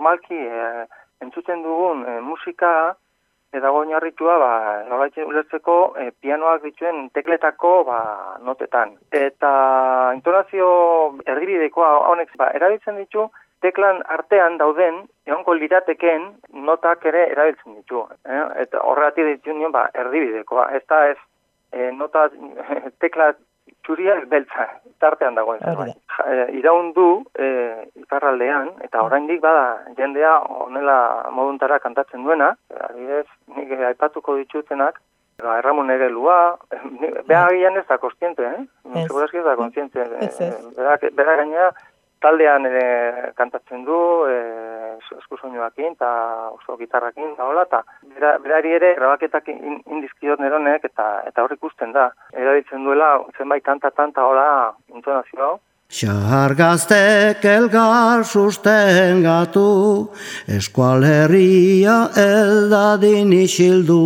normalki e, entzuten dugun e, musika edago oinarritua ba ulertzeko e, pianoak dituen tekletako ba, notetan. Eta intonazio erdibidekoa honek ba, erabiltzen ditu teklan artean dauden egonko lirateken notak ere erabiltzen ditu. Eh? Eta horregatik ditu nion ba, erdibidekoa. Ez da ez e, nota tekla txuria ez beltza, tartean dagoen zerbait. E, iraun du e, iparraldean, eta oraindik bada jendea honela moduntara kantatzen duena, adibidez, nik aipatuko ditutenak, ba, erramun ere lua, beha ez da kostiente, eh? Ez. ez da kostiente. Berak, berak gaina, taldean ere kantatzen du, e, esku soinuakin, eta oso gitarrakin, eta hola, eta berari ere grabaketak indizkiot neronek, eta eta hor ikusten da. Erabiltzen duela, zenbait tanta, tanta, hola, intonazio hau. Xahar gaztek elgar susten gatu, eskual herria eldadin isildu.